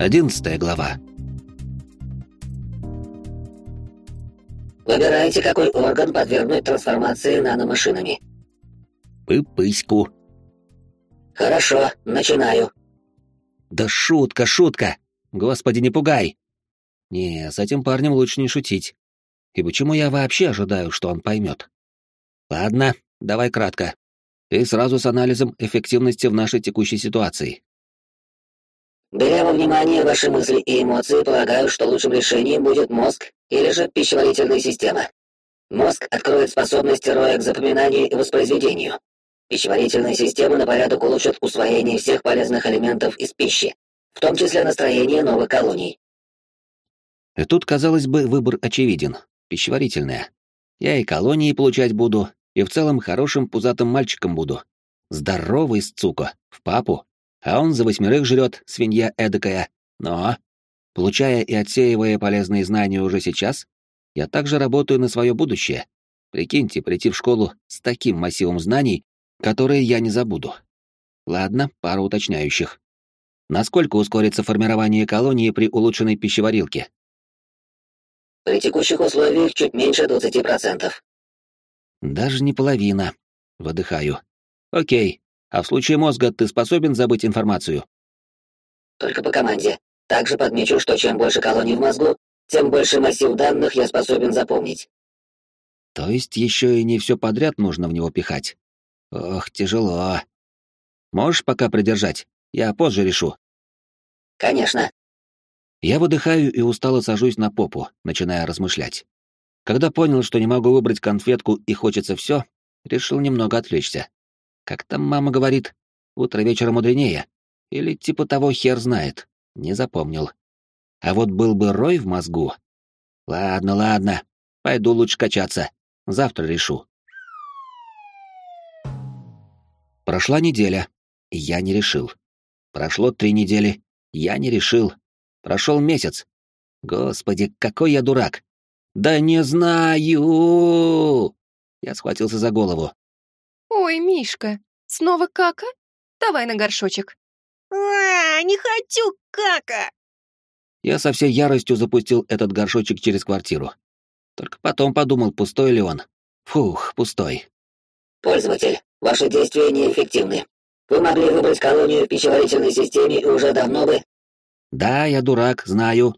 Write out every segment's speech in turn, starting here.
Одиннадцатая глава. Выбирайте, какой орган подвергнуть трансформации наномашинами. Пы-пыську. Хорошо, начинаю. Да шутка, шутка! Господи, не пугай! Не, с этим парнем лучше не шутить. И почему я вообще ожидаю, что он поймет? Ладно, давай кратко. И сразу с анализом эффективности в нашей текущей ситуации. Беря во внимание ваши мысли и эмоции, полагаю, что лучшим решением будет мозг или же пищеварительная система. Мозг откроет способности роя к запоминанию и воспроизведению. Пищеварительная система на порядок улучшит усвоение всех полезных элементов из пищи, в том числе настроение новых колоний. И тут, казалось бы, выбор очевиден. Пищеварительная. Я и колонии получать буду, и в целом хорошим пузатым мальчиком буду. Здоровый сцуко, в папу, а он за восьмерых жрет, свинья эдакая. Но, получая и отсеивая полезные знания уже сейчас, я также работаю на свое будущее. Прикиньте, прийти в школу с таким массивом знаний, которые я не забуду. Ладно, пара уточняющих. Насколько ускорится формирование колонии при улучшенной пищеварилке? При текущих условиях чуть меньше 20%. Даже не половина. Выдыхаю. Окей, а в случае мозга ты способен забыть информацию? Только по команде. Также подмечу, что чем больше колоний в мозгу, тем больше массив данных я способен запомнить. То есть еще и не все подряд нужно в него пихать. Ох, тяжело. Можешь пока придержать? Я позже решу. Конечно. Я выдыхаю и устало сажусь на попу, начиная размышлять. Когда понял, что не могу выбрать конфетку и хочется все, решил немного отвлечься. Как там мама говорит, утро вечера мудренее. Или типа того хер знает. Не запомнил. А вот был бы рой в мозгу. Ладно, ладно. Пойду лучше качаться. Завтра решу. Прошла неделя. Я не решил. Прошло три недели. Я не решил. Прошел месяц. Господи, какой я дурак. Да не знаю. Я схватился за голову. «Ой, Мишка, снова кака? Давай на горшочек». А, не хочу кака. Я со всей яростью запустил этот горшочек через квартиру. Только потом подумал, пустой ли он. Фух, пустой. Пользователь, ваши действия неэффективны. Вы могли выбрать колонию в пищеварительной системе и уже давно бы... Да, я дурак, знаю.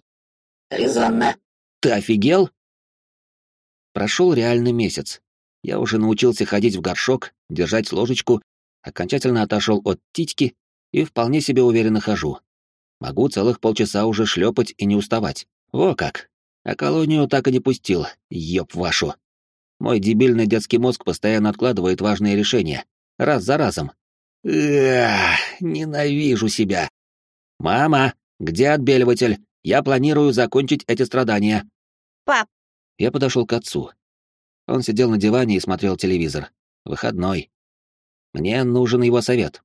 Резонно. Ты офигел? Прошел реально месяц. Я уже научился ходить в горшок, держать ложечку, окончательно отошел от титьки и вполне себе уверенно хожу. Могу целых полчаса уже шлепать и не уставать. Во как! А колонию так и не пустил, ёб вашу. Мой дебильный детский мозг постоянно откладывает важные решения. Раз за разом. Эх, ненавижу себя. Мама, где отбеливатель? Я планирую закончить эти страдания. Пап. Я подошел к отцу. Он сидел на диване и смотрел телевизор. Выходной. Мне нужен его совет.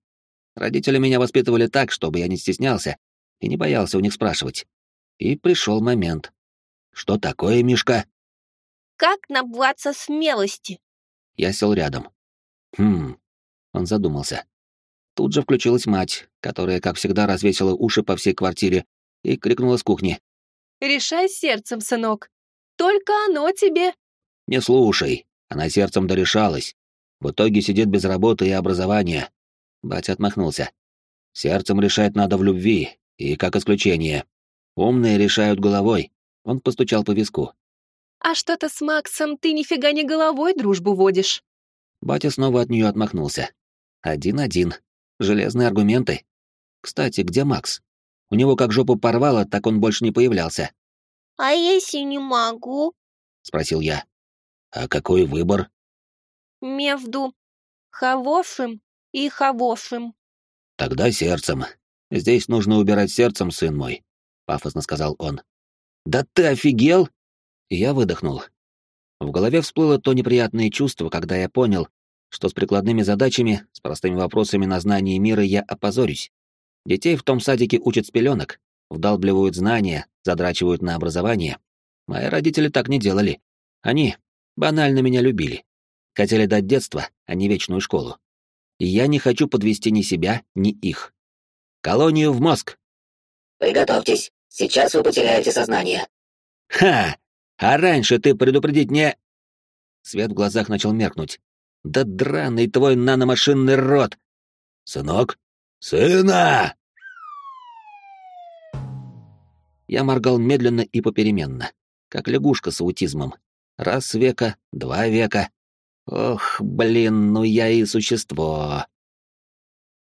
Родители меня воспитывали так, чтобы я не стеснялся и не боялся у них спрашивать. И пришел момент. Что такое, Мишка? Как набраться смелости? Я сел рядом. Хм. Он задумался. Тут же включилась мать, которая, как всегда, развесила уши по всей квартире и крикнула с кухни. «Решай сердцем, сынок. Только оно тебе не слушай, она сердцем дорешалась. В итоге сидит без работы и образования. Батя отмахнулся. Сердцем решать надо в любви, и как исключение. Умные решают головой. Он постучал по виску. А что-то с Максом ты нифига не головой дружбу водишь. Батя снова от нее отмахнулся. Один-один. Железные аргументы. Кстати, где Макс? У него как жопу порвало, так он больше не появлялся. А если не могу? Спросил я. А какой выбор? Между хорошим и хорошим. Тогда сердцем. Здесь нужно убирать сердцем, сын мой, пафосно сказал он. Да ты офигел? я выдохнул. В голове всплыло то неприятное чувство, когда я понял, что с прикладными задачами, с простыми вопросами на знание мира я опозорюсь. Детей в том садике учат с пеленок, вдалбливают знания, задрачивают на образование. Мои родители так не делали. Они банально меня любили. Хотели дать детство, а не вечную школу. И я не хочу подвести ни себя, ни их. Колонию в мозг! Приготовьтесь. Сейчас вы потеряете сознание. Ха! А раньше ты предупредить не... Свет в глазах начал меркнуть. Да драный твой наномашинный рот! Сынок? Сына! Я моргал медленно и попеременно, как лягушка с аутизмом. Раз века, два века. Ох, блин, ну я и существо.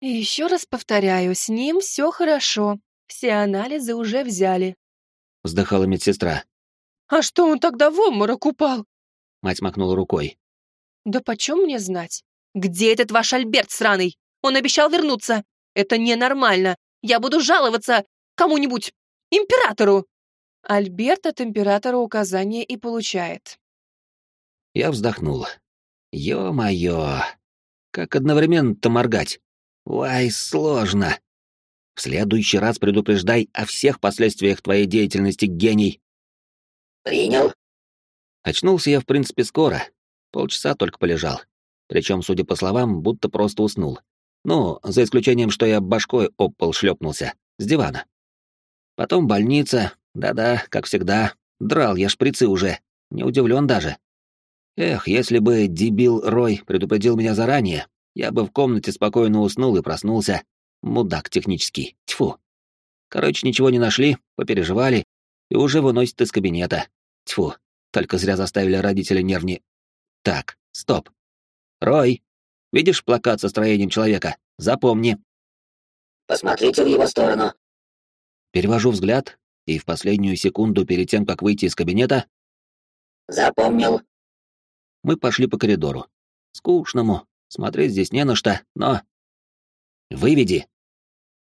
И еще раз повторяю, с ним все хорошо. Все анализы уже взяли. Вздыхала медсестра. А что он тогда в обморок упал? Мать махнула рукой. Да почем мне знать? Где этот ваш Альберт сраный? Он обещал вернуться. Это ненормально. Я буду жаловаться кому-нибудь. Императору. Альберт от императора указания и получает. Я вздохнул. Ё-моё, как одновременно-то моргать? Ой, сложно. В следующий раз предупреждай о всех последствиях твоей деятельности, гений. Принял. Очнулся я, в принципе, скоро. Полчаса только полежал. Причем, судя по словам, будто просто уснул. Ну, за исключением, что я башкой об пол шлепнулся. С дивана. Потом больница. Да-да, как всегда. Драл я шприцы уже. Не удивлен даже. Эх, если бы дебил Рой предупредил меня заранее, я бы в комнате спокойно уснул и проснулся. Мудак технический. Тьфу. Короче, ничего не нашли, попереживали, и уже выносят из кабинета. Тьфу, только зря заставили родителя нервни... Так, стоп. Рой, видишь плакат со строением человека? Запомни. Посмотрите в его сторону. Перевожу взгляд, и в последнюю секунду перед тем, как выйти из кабинета... Запомнил. Мы пошли по коридору. Скучному, смотреть здесь не на что, но... Выведи.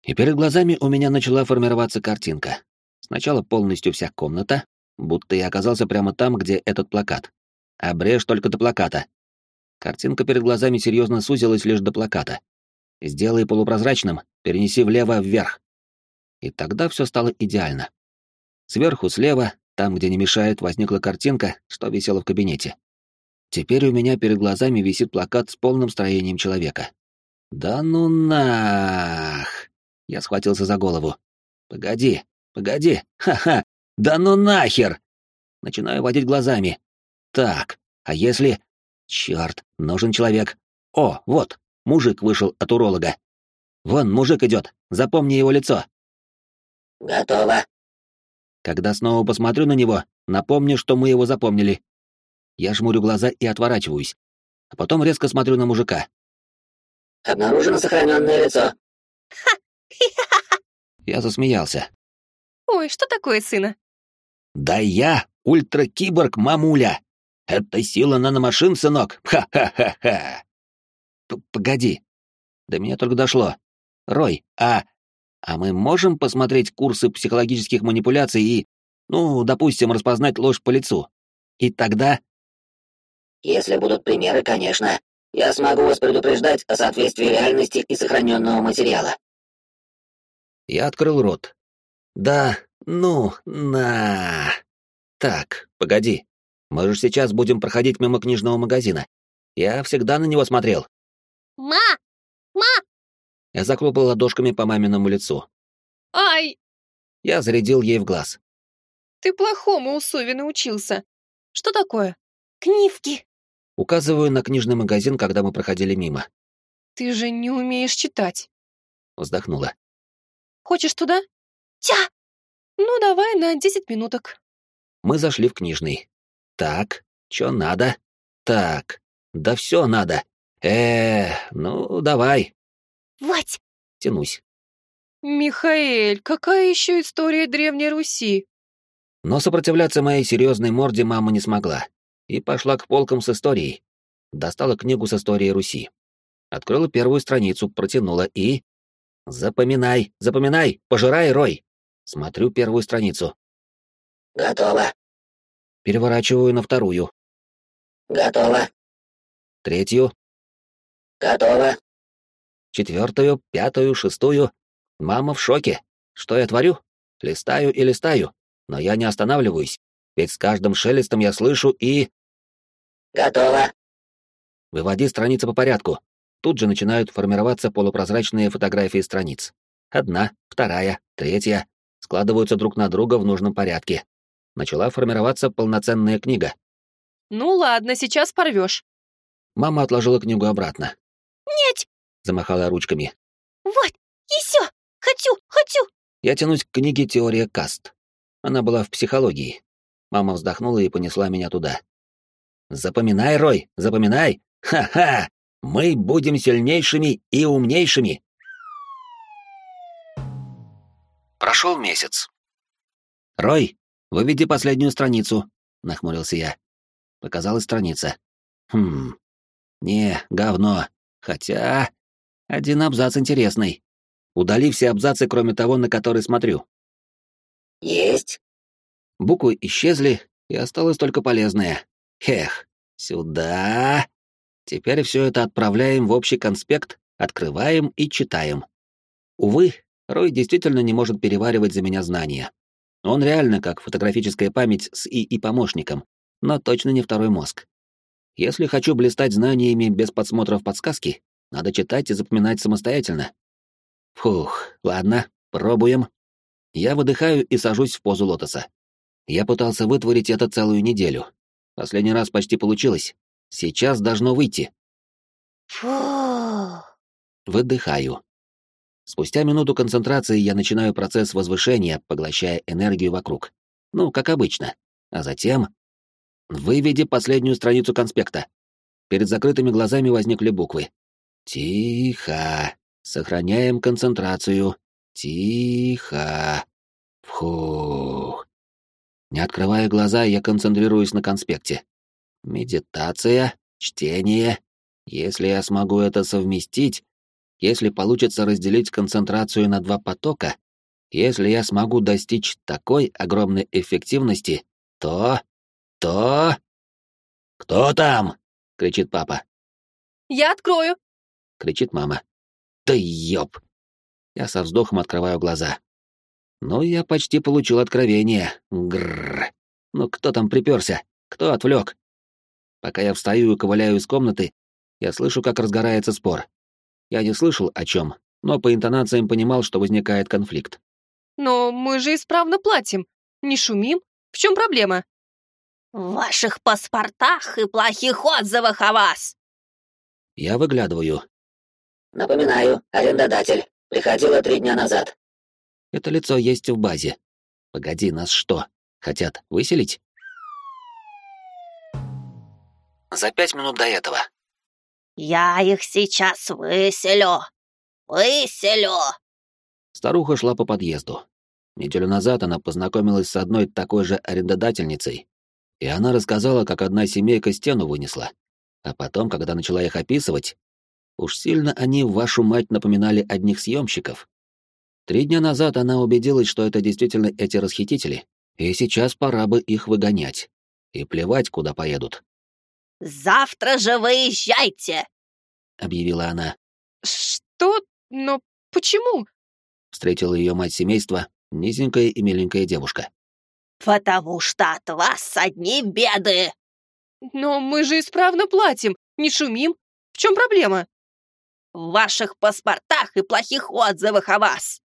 И перед глазами у меня начала формироваться картинка. Сначала полностью вся комната, будто я оказался прямо там, где этот плакат. Обрежь только до плаката. Картинка перед глазами серьезно сузилась лишь до плаката. Сделай полупрозрачным, перенеси влево-вверх. И тогда все стало идеально. Сверху слева, там, где не мешает, возникла картинка, что висела в кабинете. Теперь у меня перед глазами висит плакат с полным строением человека. Да ну нах! Я схватился за голову. Погоди, погоди, ха-ха, да ну нахер! Начинаю водить глазами. Так, а если... Черт, нужен человек. О, вот, мужик вышел от уролога. Вон, мужик идет, запомни его лицо. Готово. Когда снова посмотрю на него, напомню, что мы его запомнили. Я жмурю глаза и отворачиваюсь. А потом резко смотрю на мужика. Обнаружено сохраненное лицо. Я засмеялся. Ой, что такое, сына? Да я ультракиборг, мамуля. Это сила наномашин, сынок. Ха-ха-ха-ха. Погоди. До меня только дошло. Рой, а... А мы можем посмотреть курсы психологических манипуляций и, ну, допустим, распознать ложь по лицу? И тогда... Если будут примеры, конечно. Я смогу вас предупреждать о соответствии реальности и сохраненного материала. Я открыл рот. Да, ну, на. Так, погоди. Мы же сейчас будем проходить мимо книжного магазина. Я всегда на него смотрел. Ма! Ма! Я захлопал ладошками по маминому лицу. Ай! Я зарядил ей в глаз. Ты плохому у Сови научился. Что такое? Книжки. Указываю на книжный магазин, когда мы проходили мимо. Ты же не умеешь читать. Вздохнула. Хочешь туда? Тя! Ну, давай на десять минуток. Мы зашли в книжный. Так, чё надо? Так, да все надо. Э, ну, давай. Вот. Тянусь. Михаэль, какая еще история Древней Руси? Но сопротивляться моей серьезной морде мама не смогла и пошла к полкам с историей. Достала книгу с историей Руси. Открыла первую страницу, протянула и... Запоминай, запоминай, пожирай, Рой. Смотрю первую страницу. Готово. Переворачиваю на вторую. Готово. Третью, Готово. четвертую, пятую, шестую. Мама в шоке. Что я творю? Листаю и листаю. Но я не останавливаюсь. Ведь с каждым шелестом я слышу и... Готово. Выводи страницы по порядку. Тут же начинают формироваться полупрозрачные фотографии страниц. Одна, вторая, третья. складываются друг на друга в нужном порядке. Начала формироваться полноценная книга. Ну ладно, сейчас порвешь. Мама отложила книгу обратно. Нет, Замахала ручками. вот, еще, хочу, хочу. Я тянусь к книге «Теория каст». Она была в психологии. Мама вздохнула и понесла меня туда. «Запоминай, Рой, запоминай! Ха-ха! Мы будем сильнейшими и умнейшими!» Прошел месяц. «Рой, выведи последнюю страницу», — нахмурился я. Показалась страница. «Хм... Не, говно. Хотя... Один абзац интересный. Удали все абзацы, кроме того, на который смотрю. Есть. Буквы исчезли, и осталось только полезное. Хех, сюда. Теперь все это отправляем в общий конспект, открываем и читаем. Увы, Рой действительно не может переваривать за меня знания. Он реально как фотографическая память с ИИ-помощником, но точно не второй мозг. Если хочу блистать знаниями без подсмотров подсказки, надо читать и запоминать самостоятельно. Фух, ладно, пробуем. Я выдыхаю и сажусь в позу лотоса. Я пытался вытворить это целую неделю. Последний раз почти получилось. Сейчас должно выйти. Фу. Выдыхаю. Спустя минуту концентрации я начинаю процесс возвышения, поглощая энергию вокруг. Ну, как обычно. А затем... Выведи последнюю страницу конспекта. Перед закрытыми глазами возникли буквы. Тихо. Сохраняем концентрацию. Тихо. Фух. Не открывая глаза, я концентрируюсь на конспекте. Медитация, чтение. Если я смогу это совместить, если получится разделить концентрацию на два потока, если я смогу достичь такой огромной эффективности, то... то... «Кто там?» — кричит папа. Я открою. кричит мама. Да ёб! Я со вздохом открываю глаза. Ну, я почти получил откровение. Грррр. Ну, кто там приперся? Кто отвлек? Пока я встаю и ковыляю из комнаты, я слышу, как разгорается спор. Я не слышал о чем, но по интонациям понимал, что возникает конфликт. Но мы же исправно платим. Не шумим. В чем проблема? В ваших паспортах и плохих отзывах о вас. Я выглядываю. Напоминаю, арендодатель. Приходила три дня назад. Это лицо есть в базе. Погоди, нас что, хотят выселить? За пять минут до этого. Я их сейчас выселю. Выселю. Старуха шла по подъезду. Неделю назад она познакомилась с одной такой же арендодательницей, и она рассказала, как одна семейка стену вынесла. А потом, когда начала их описывать, уж сильно они, вашу мать, напоминали одних съемщиков. Три дня назад она убедилась, что это действительно эти расхитители, и сейчас пора бы их выгонять. И плевать, куда поедут, Завтра же выезжайте. объявила она. Что? Но почему? Встретила ее мать семейства, низенькая и миленькая девушка. Потому что от вас одни беды. Но мы же исправно платим. Не шумим. В чем проблема? В ваших паспортах и плохих отзывах о вас.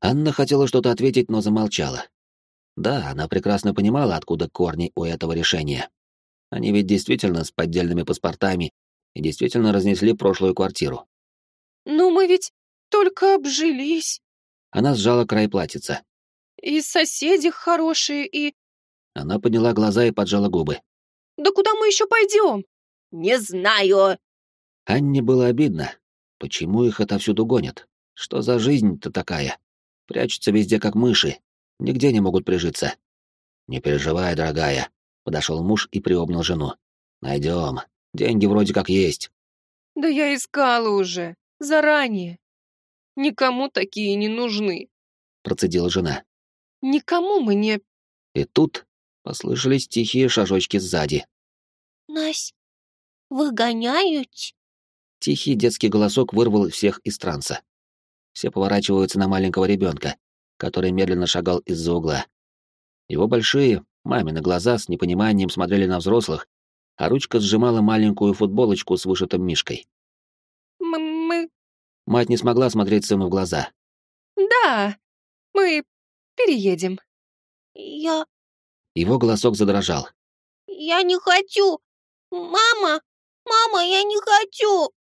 Анна хотела что-то ответить, но замолчала. Да, она прекрасно понимала, откуда корни у этого решения. Они ведь действительно с поддельными паспортами и действительно разнесли прошлую квартиру. Ну мы ведь только обжились. Она сжала край платьица. И соседи хорошие, и... Она подняла глаза и поджала губы. Да куда мы еще пойдем? Не знаю. Анне было обидно. Почему их отовсюду гонят? Что за жизнь-то такая? Прячутся везде, как мыши. Нигде не могут прижиться. Не переживай, дорогая. Подошел муж и приобнял жену. Найдем. Деньги вроде как есть. Да я искала уже. Заранее. Никому такие не нужны. Процедила жена. Никому мы не... И тут послышались тихие шажочки сзади. Нас выгоняют? Тихий детский голосок вырвал всех из транса. Все поворачиваются на маленького ребенка, который медленно шагал из-за угла. Его большие, мамины глаза с непониманием смотрели на взрослых, а ручка сжимала маленькую футболочку с вышитым мишкой. Мы... Мать не смогла смотреть сыну в глаза. Да. Мы переедем. Я... Его голосок задрожал. Я не хочу. Мама! Мама, я не хочу!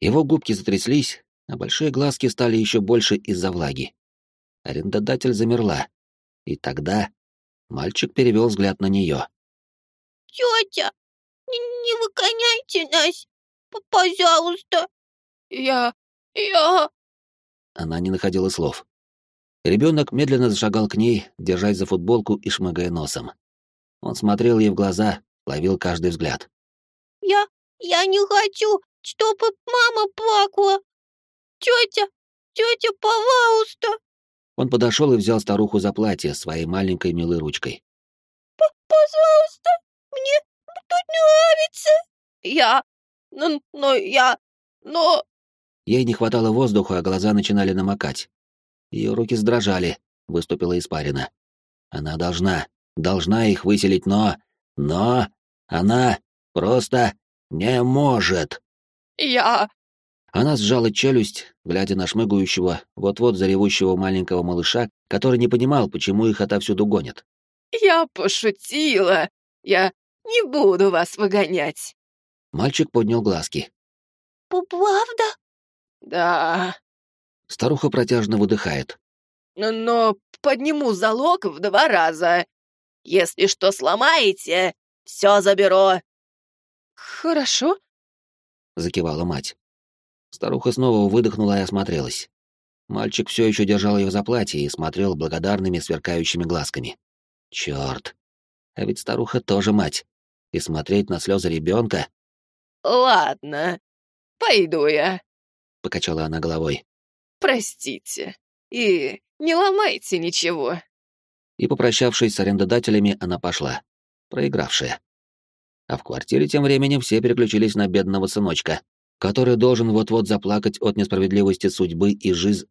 Его губки затряслись, а большие глазки стали еще больше из-за влаги. Арендодатель замерла. И тогда мальчик перевел взгляд на нее. Тетя, не, не выгоняйте нас, пожалуйста. Я... я... Она не находила слов. Ребенок медленно зашагал к ней, держась за футболку и шмыгая носом. Он смотрел ей в глаза, ловил каждый взгляд. Я... я не хочу, чтобы мама плакала. Тетя, тетя, пожалуйста. Он подошел и взял старуху за платье своей маленькой милой ручкой. П «Пожалуйста, мне тут нравится». Я... но, но я... но... Ей не хватало воздуха, а глаза начинали намокать. Ее руки сдрожали, выступила испарина. Она должна, должна их выселить, но... Но... Она просто не может. Я... Она сжала челюсть, глядя на шмыгающего, вот-вот заревущего маленького малыша, который не понимал, почему их отовсюду гонят. Я пошутила. Я не буду вас выгонять. Мальчик поднял глазки. «Правда?» Да. Старуха протяжно выдыхает. Но подниму залог в два раза. Если что сломаете, все заберу. Хорошо, закивала мать. Старуха снова выдохнула и осмотрелась. Мальчик все еще держал ее за платье и смотрел благодарными сверкающими глазками. Черт! А ведь старуха тоже мать. И смотреть на слезы ребенка. Ладно, пойду я, покачала она головой. Простите. И не ломайте ничего. И, попрощавшись с арендодателями, она пошла, проигравшая. А в квартире тем временем все переключились на бедного сыночка, который должен вот-вот заплакать от несправедливости судьбы и жизнь.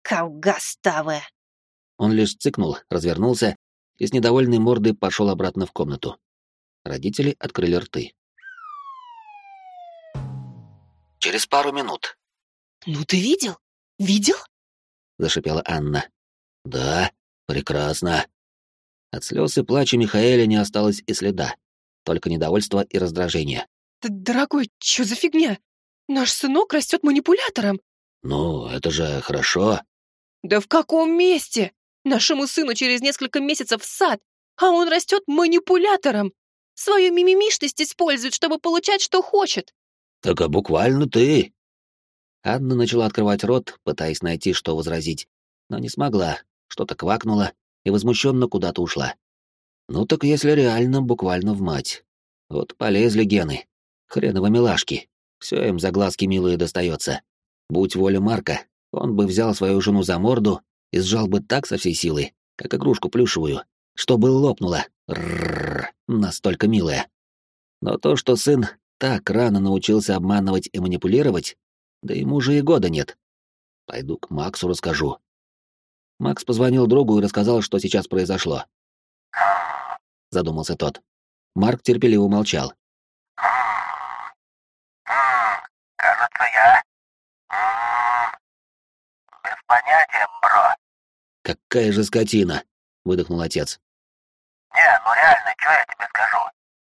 Колгаставая. Он лишь цыкнул, развернулся и с недовольной мордой пошел обратно в комнату. Родители открыли рты. Через пару минут. «Ну ты видел? Видел?» — зашипела Анна. «Да, прекрасно». От слез и плача Михаэля не осталось и следа, только недовольство и раздражение. «Дорогой, что за фигня? Наш сынок растет манипулятором». «Ну, это же хорошо». «Да в каком месте? Нашему сыну через несколько месяцев в сад, а он растет манипулятором. Свою мимимишность использует, чтобы получать, что хочет». «Так а буквально ты», Анна начала открывать рот, пытаясь найти, что возразить, но не смогла, что-то квакнула и возмущенно куда-то ушла. Ну так если реально, буквально в мать. Вот полезли гены. Хреново милашки. Все им за глазки милые достается. Будь воля Марка, он бы взял свою жену за морду и сжал бы так со всей силы, как игрушку плюшевую, чтобы лопнула. Рррр, настолько милая. Но то, что сын так рано научился обманывать и манипулировать, да ему же и года нет. Пойду к Максу расскажу. Макс позвонил другу и рассказал, что сейчас произошло. Задумался тот. Марк терпеливо молчал. «Кажется, я... без понятия, бро». «Какая же скотина!» — выдохнул отец. «Не, ну реально, что я тебе скажу?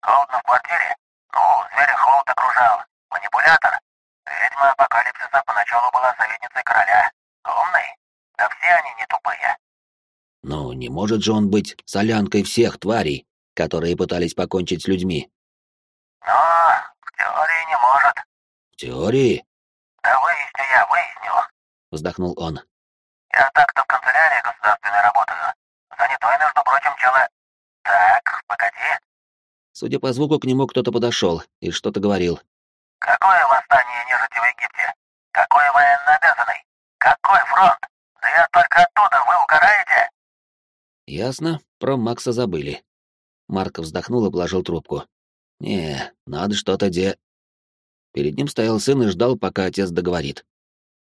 Холодно в квартире? Ну, зверя холод окружал. Манипулятор? Ведьма апокалипсиса поначалу была советницей короля. Умный? Да все они не тупые. Ну, не может же он быть солянкой всех тварей, которые пытались покончить с людьми. Но в теории не может. В теории? Да выясню я, выясню. Вздохнул он. Я так-то в канцелярии государственной работаю. Занятой, между прочим, чело... Так, погоди. Судя по звуку, к нему кто-то подошел и что-то говорил. Какое восстание нежити в Египте? Какой военнообязанный? Какой фронт? Да я только оттуда, вы угораете? Ясно, про Макса забыли. Марк вздохнул и положил трубку. Не, надо что-то де... Перед ним стоял сын и ждал, пока отец договорит.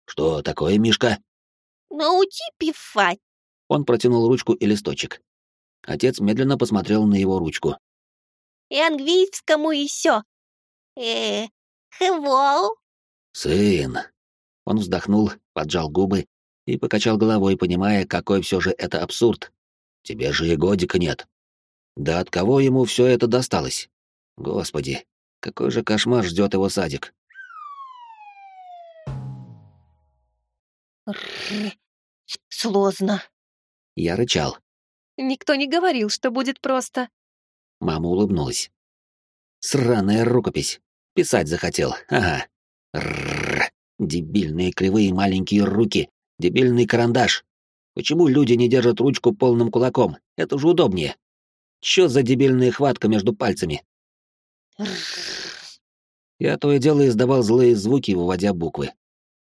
Что такое, Мишка? Научи пифать. Он протянул ручку и листочек. Отец медленно посмотрел на его ручку. И английскому все. Э, hello. Сын. Он вздохнул, поджал губы и покачал головой, понимая, какой все же это абсурд. Тебе же и годика нет. Да от кого ему все это досталось? Господи, какой же кошмар ждет его садик. Сложно. Я рычал. Никто не говорил, что будет просто. Мама улыбнулась. Сраная рукопись. Писать захотел. Ага. Рррр. Дебильные кривые маленькие руки. Дебильный карандаш. Почему люди не держат ручку полным кулаком? Это же удобнее. Чё за дебильная хватка между пальцами? Я то и дело издавал злые звуки, выводя буквы.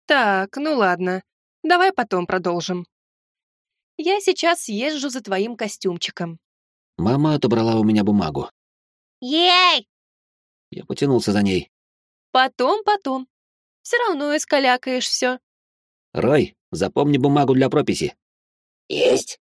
Так, ну ладно. Давай потом продолжим. Я сейчас съезжу за твоим костюмчиком. Мама отобрала у меня бумагу. Ей! Я потянулся за ней. Потом, потом. Все равно искалякаешь все. Рой, запомни бумагу для прописи. Есть.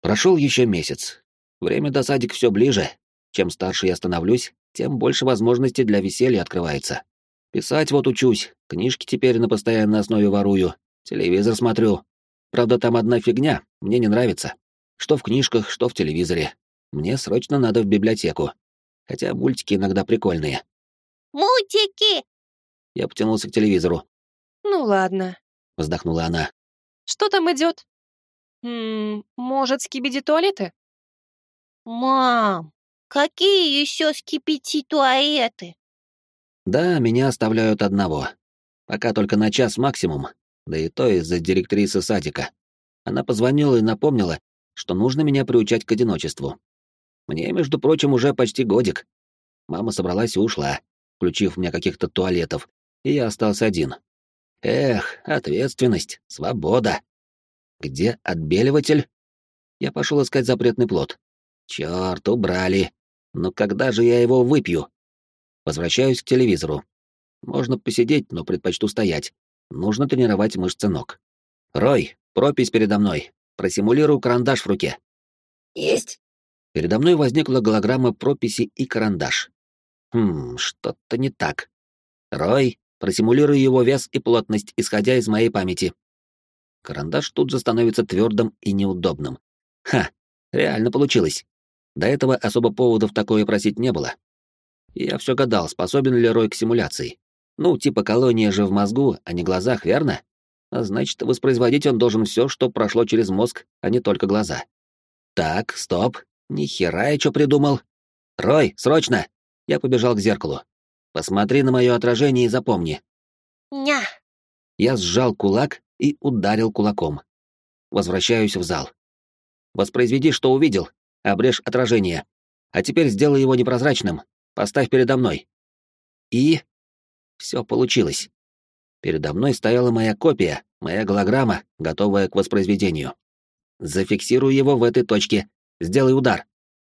Прошел еще месяц. Время до садик все ближе. Чем старше я становлюсь, тем больше возможностей для веселья открывается. Писать вот учусь, книжки теперь на постоянной основе ворую, телевизор смотрю. Правда, там одна фигня, мне не нравится. Что в книжках, что в телевизоре. Мне срочно надо в библиотеку. Хотя мультики иногда прикольные. Мультики! Я потянулся к телевизору. Ну ладно. Вздохнула она. Что там идет? М может, скибиди туалеты? Мам, какие еще скипяти туалеты? Да, меня оставляют одного. Пока только на час максимум, да и то из-за директрисы садика. Она позвонила и напомнила, что нужно меня приучать к одиночеству. Мне, между прочим, уже почти годик. Мама собралась и ушла, включив мне каких-то туалетов, и я остался один. Эх, ответственность, свобода. Где отбеливатель? Я пошел искать запретный плод. Черт, убрали. Но когда же я его выпью? Возвращаюсь к телевизору. Можно посидеть, но предпочту стоять. Нужно тренировать мышцы ног. Рой, пропись передо мной. Просимулирую карандаш в руке. Есть. Передо мной возникла голограмма прописи и карандаш. Хм, что-то не так. Рой, просимулируй его вес и плотность, исходя из моей памяти. Карандаш тут же становится твердым и неудобным. Ха, реально получилось. До этого особо поводов такое просить не было. Я все гадал, способен ли Рой к симуляции. Ну, типа колония же в мозгу, а не глазах, верно? А значит, воспроизводить он должен все, что прошло через мозг, а не только глаза. Так, стоп. Ни хера я что придумал. Рой, срочно! Я побежал к зеркалу. Посмотри на мое отражение и запомни. Ня. Я сжал кулак и ударил кулаком. Возвращаюсь в зал. Воспроизведи, что увидел. Обрежь отражение. А теперь сделай его непрозрачным, Поставь передо мной. И... Все получилось. Передо мной стояла моя копия, моя голограмма, готовая к воспроизведению. Зафиксирую его в этой точке. Сделай удар.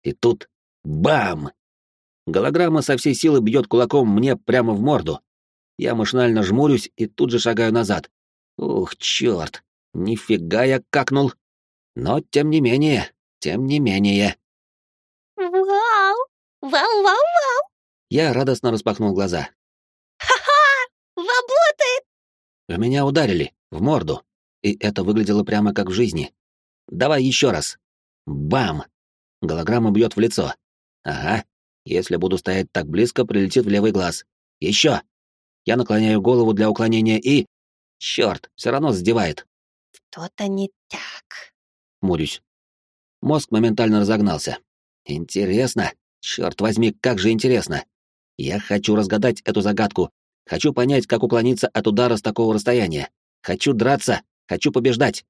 И тут... Бам! Голограмма со всей силы бьет кулаком мне прямо в морду. Я машинально жмурюсь и тут же шагаю назад. Ух, черт! Нифига я какнул! Но, тем не менее, тем не менее... Вау! Вау-вау-вау! Я радостно распахнул глаза. Ха-ха! Работает! В меня ударили, в морду. И это выглядело прямо как в жизни. Давай еще раз. Бам! Голограмма бьет в лицо. Ага. Если буду стоять так близко, прилетит в левый глаз. Еще. Я наклоняю голову для уклонения и... Черт, все равно задевает. Что-то не так. Мурюсь. Мозг моментально разогнался. Интересно. Черт возьми, как же интересно. Я хочу разгадать эту загадку. Хочу понять, как уклониться от удара с такого расстояния. Хочу драться. Хочу побеждать.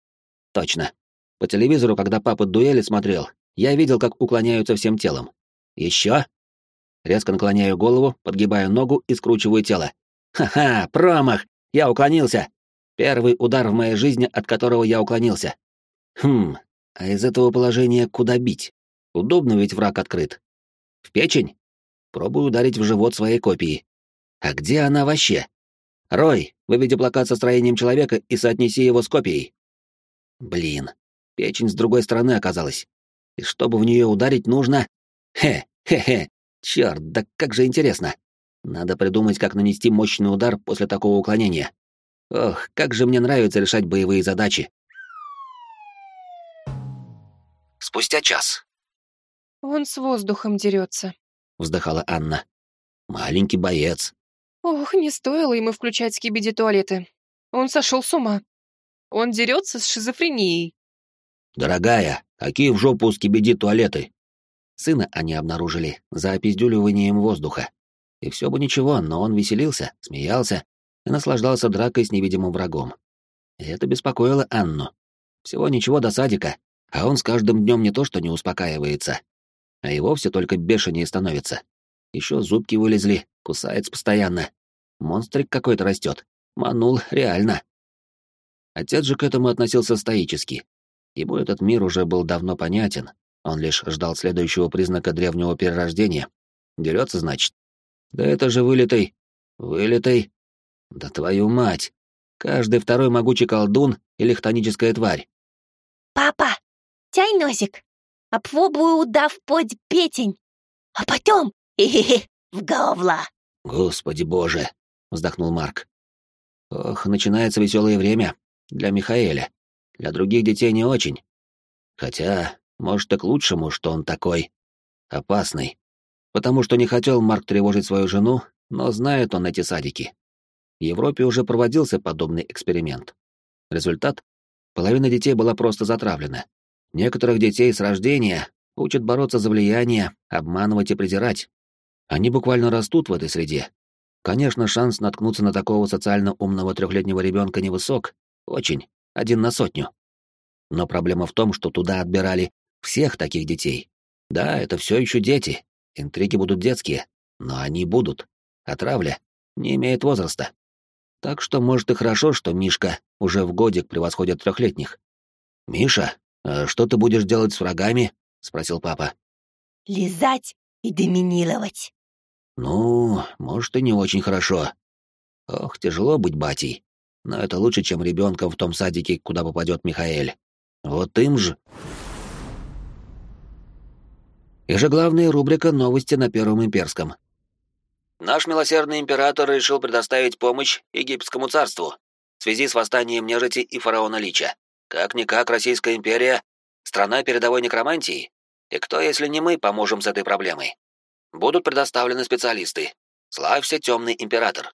Точно. По телевизору, когда папа дуэли смотрел, я видел, как уклоняются всем телом. Еще. Резко наклоняю голову, подгибаю ногу и скручиваю тело. Ха-ха, промах! Я уклонился. Первый удар в моей жизни, от которого я уклонился. Хм, а из этого положения куда бить? Удобно ведь враг открыт. В печень? Пробую ударить в живот своей копии. А где она вообще? Рой, выведи плакат со строением человека и соотнеси его с копией. Блин, печень с другой стороны оказалась. И чтобы в нее ударить, нужно... Хе, хе-хе, черт, да как же интересно. Надо придумать, как нанести мощный удар после такого уклонения. Ох, как же мне нравится решать боевые задачи. Спустя час. Он с воздухом дерется. Вздыхала Анна. Маленький боец. Ох, не стоило ему включать скибиди туалеты. Он сошел с ума. Он дерется с шизофренией. Дорогая, какие в жопу скибиди туалеты? Сына они обнаружили за опиздюливанием воздуха. И все бы ничего, но он веселился, смеялся и наслаждался дракой с невидимым врагом. И это беспокоило Анну. Всего ничего до садика, а он с каждым днем не то что не успокаивается, а и вовсе только бешенее становится. Еще зубки вылезли, кусается постоянно. Монстрик какой-то растет. Манул реально. Отец же к этому относился стоически. Ему этот мир уже был давно понятен, он лишь ждал следующего признака древнего перерождения. Дерется, значит. Да это же вылитый... Вылитый... Да твою мать! Каждый второй могучий колдун или хтоническая тварь. Папа, тяй носик, попробую удав под петень, а потом хе-хе-хе, в говла. Господи боже, вздохнул Марк. Ох, начинается веселое время. Для Михаэля. Для других детей не очень. Хотя, может, и к лучшему, что он такой опасный. Потому что не хотел Марк тревожить свою жену, но знает он эти садики. В Европе уже проводился подобный эксперимент. Результат? Половина детей была просто затравлена. Некоторых детей с рождения учат бороться за влияние, обманывать и презирать. Они буквально растут в этой среде. Конечно, шанс наткнуться на такого социально умного трехлетнего ребенка невысок, очень, один на сотню. Но проблема в том, что туда отбирали всех таких детей. Да, это все еще дети. Интриги будут детские, но они будут. А травля не имеет возраста. Так что, может, и хорошо, что Мишка уже в годик превосходит трехлетних. «Миша, а что ты будешь делать с врагами?» — спросил папа. Лизать и доминировать. «Ну, может, и не очень хорошо. Ох, тяжело быть батей. Но это лучше, чем ребенком в том садике, куда попадет Михаэль. Вот им же...» Ежеглавная рубрика «Новости на Первом Имперском». Наш милосердный император решил предоставить помощь египетскому царству в связи с восстанием нежити и фараона Лича. Как-никак Российская империя — страна передовой некромантии. И кто, если не мы, поможем с этой проблемой? Будут предоставлены специалисты. Славься, темный император.